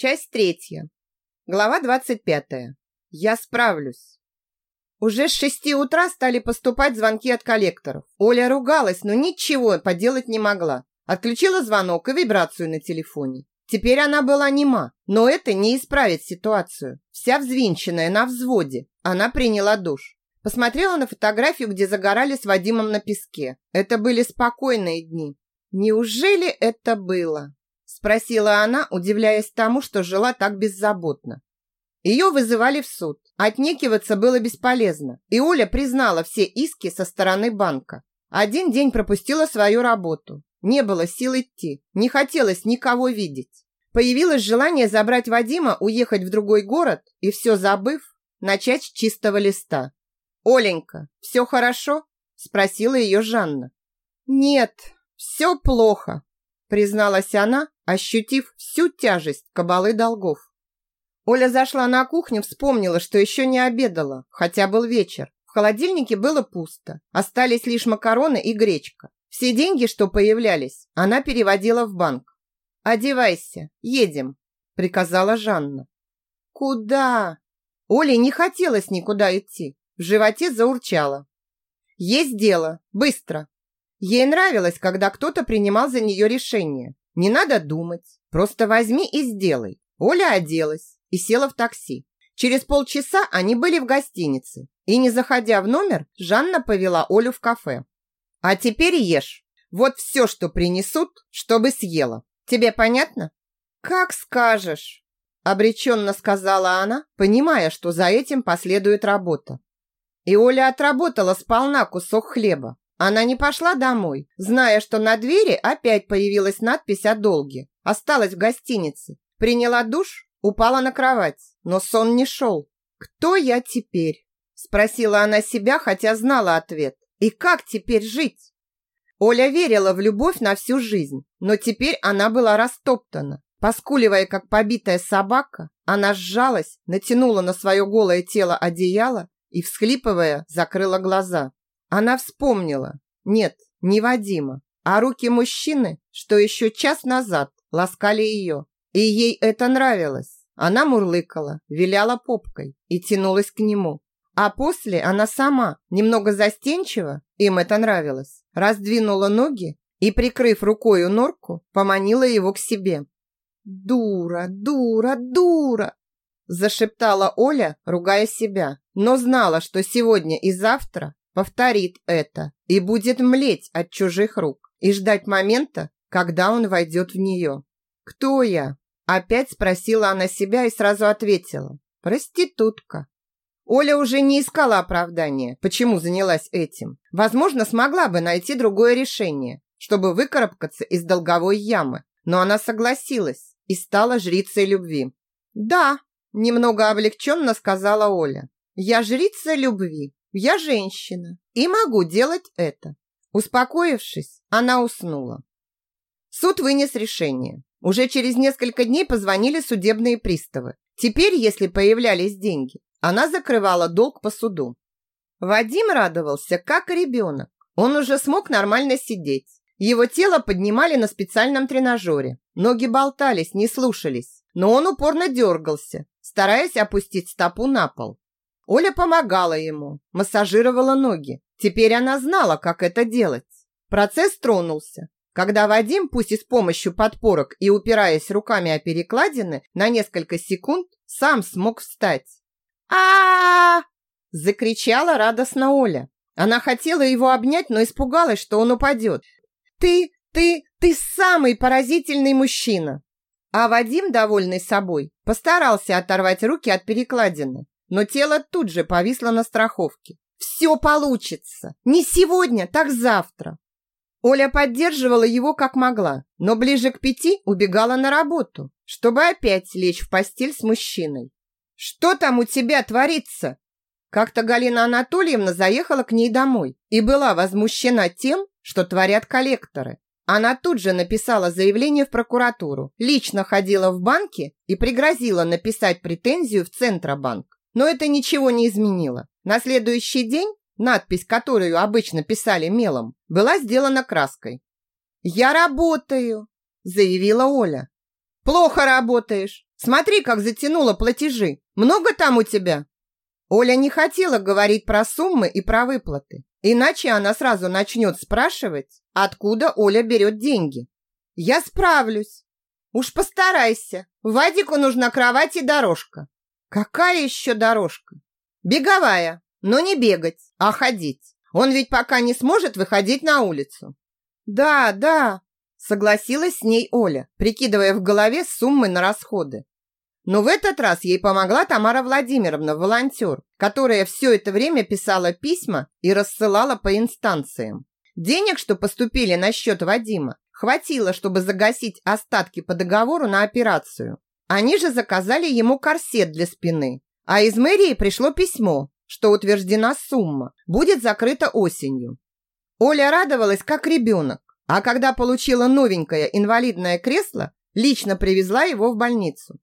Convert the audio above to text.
Часть третья. Глава двадцать пятая. Я справлюсь. Уже с шести утра стали поступать звонки от коллекторов. Оля ругалась, но ничего поделать не могла. Отключила звонок и вибрацию на телефоне. Теперь она была нема, но это не исправит ситуацию. Вся взвинченная на взводе. Она приняла душ. Посмотрела на фотографию, где загорали с Вадимом на песке. Это были спокойные дни. Неужели это было? Спросила она, удивляясь тому, что жила так беззаботно. Ее вызывали в суд. Отнекиваться было бесполезно. И Оля признала все иски со стороны банка. Один день пропустила свою работу. Не было сил идти, не хотелось никого видеть. Появилось желание забрать Вадима, уехать в другой город и все забыв, начать с чистого листа. «Оленька, все хорошо?» – спросила ее Жанна. «Нет, все плохо», – призналась она, ощутив всю тяжесть кабалы долгов. Оля зашла на кухню, вспомнила, что еще не обедала, хотя был вечер. В холодильнике было пусто, остались лишь макароны и гречка. Все деньги, что появлялись, она переводила в банк. «Одевайся, едем», – приказала Жанна. «Куда?» Оле не хотелось никуда идти. В животе заурчало. «Есть дело, быстро». Ей нравилось, когда кто-то принимал за нее решение. Не надо думать, просто возьми и сделай. Оля оделась и села в такси. Через полчаса они были в гостинице. И не заходя в номер, Жанна повела Олю в кафе. А теперь ешь. Вот все, что принесут, чтобы съела. Тебе понятно? Как скажешь, обреченно сказала она, понимая, что за этим последует работа. И Оля отработала сполна кусок хлеба. Она не пошла домой, зная, что на двери опять появилась надпись о долге. Осталась в гостинице. Приняла душ, упала на кровать, но сон не шел. «Кто я теперь?» Спросила она себя, хотя знала ответ. И как теперь жить? Оля верила в любовь на всю жизнь, но теперь она была растоптана. Поскуливая, как побитая собака, она сжалась, натянула на свое голое тело одеяло и, всхлипывая, закрыла глаза. Она вспомнила. Нет, не Вадима, а руки мужчины, что еще час назад ласкали ее. И ей это нравилось. Она мурлыкала, виляла попкой и тянулась к нему. А после она сама, немного застенчиво, им это нравилось, раздвинула ноги и, прикрыв рукою норку, поманила его к себе. «Дура, дура, дура!» зашептала Оля, ругая себя, но знала, что сегодня и завтра повторит это и будет млеть от чужих рук и ждать момента, когда он войдет в нее. «Кто я?» Опять спросила она себя и сразу ответила. «Проститутка». Оля уже не искала оправдания, почему занялась этим. Возможно, смогла бы найти другое решение, чтобы выкарабкаться из долговой ямы. Но она согласилась и стала жрицей любви. «Да», – немного облегченно сказала Оля. «Я жрица любви. Я женщина и могу делать это». Успокоившись, она уснула. Суд вынес решение. Уже через несколько дней позвонили судебные приставы. Теперь, если появлялись деньги, она закрывала долг по суду. Вадим радовался, как ребенок. Он уже смог нормально сидеть. Его тело поднимали на специальном тренажере. Ноги болтались, не слушались. Но он упорно дергался, стараясь опустить стопу на пол. Оля помогала ему, массажировала ноги. Теперь она знала, как это делать. Процесс тронулся. Когда Вадим, пусть и с помощью подпорок и упираясь руками о перекладины, на несколько секунд сам смог встать а закричала радостно Оля. Она хотела его обнять, но испугалась, что он упадет. «Ты, ты, ты самый поразительный мужчина!» А Вадим, довольный собой, постарался оторвать руки от перекладины, но тело тут же повисло на страховке. «Все получится! Не сегодня, так завтра!» Оля поддерживала его как могла, но ближе к пяти убегала на работу, чтобы опять лечь в постель с мужчиной. Что там у тебя творится? Как-то Галина Анатольевна заехала к ней домой и была возмущена тем, что творят коллекторы. Она тут же написала заявление в прокуратуру, лично ходила в банки и пригрозила написать претензию в Центробанк. Но это ничего не изменило. На следующий день надпись, которую обычно писали мелом, была сделана краской. «Я работаю», – заявила Оля. Плохо работаешь. Смотри, как затянуло платежи. Много там у тебя? Оля не хотела говорить про суммы и про выплаты. Иначе она сразу начнет спрашивать, откуда Оля берет деньги. Я справлюсь. Уж постарайся. Вадику нужна кровать и дорожка. Какая еще дорожка? Беговая, но не бегать, а ходить. Он ведь пока не сможет выходить на улицу. Да, да, согласилась с ней Оля, прикидывая в голове суммы на расходы. Но в этот раз ей помогла Тамара Владимировна, волонтер, которая все это время писала письма и рассылала по инстанциям. Денег, что поступили на счет Вадима, хватило, чтобы загасить остатки по договору на операцию. Они же заказали ему корсет для спины. А из мэрии пришло письмо, что утверждена сумма, будет закрыта осенью. Оля радовалась, как ребенок, а когда получила новенькое инвалидное кресло, лично привезла его в больницу.